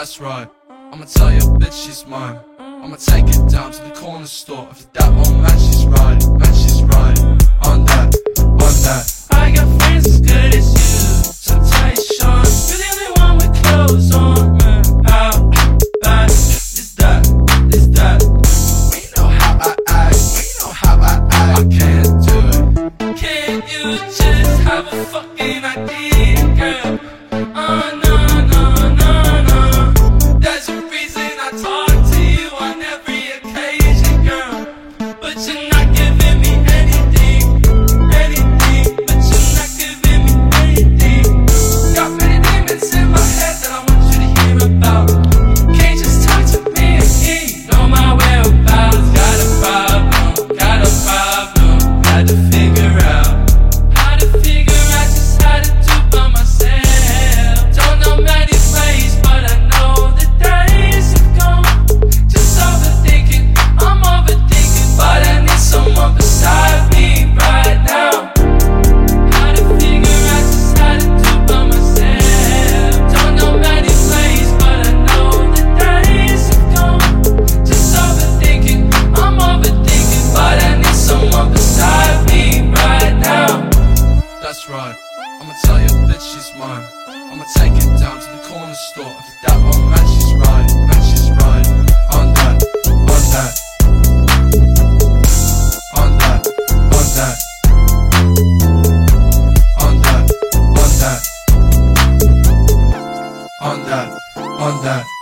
That's right. I'ma tell your bitch she's mine. I'ma take it down to the corner store. If that old man she's right, man she's right. On that, on that. I got friends as good as you. So tight, Sean. You're the only one with clothes on, man. How bad is that? Is that? We know how I act. We know how I act. I can't do it. Can't you just have a fucking idea, girl? Oh, no, tell your bitch she's mine. I'ma take it down to the corner store. If that old man right, man she's right. On that, on that. On that, on that. On that, on that. On that, on that.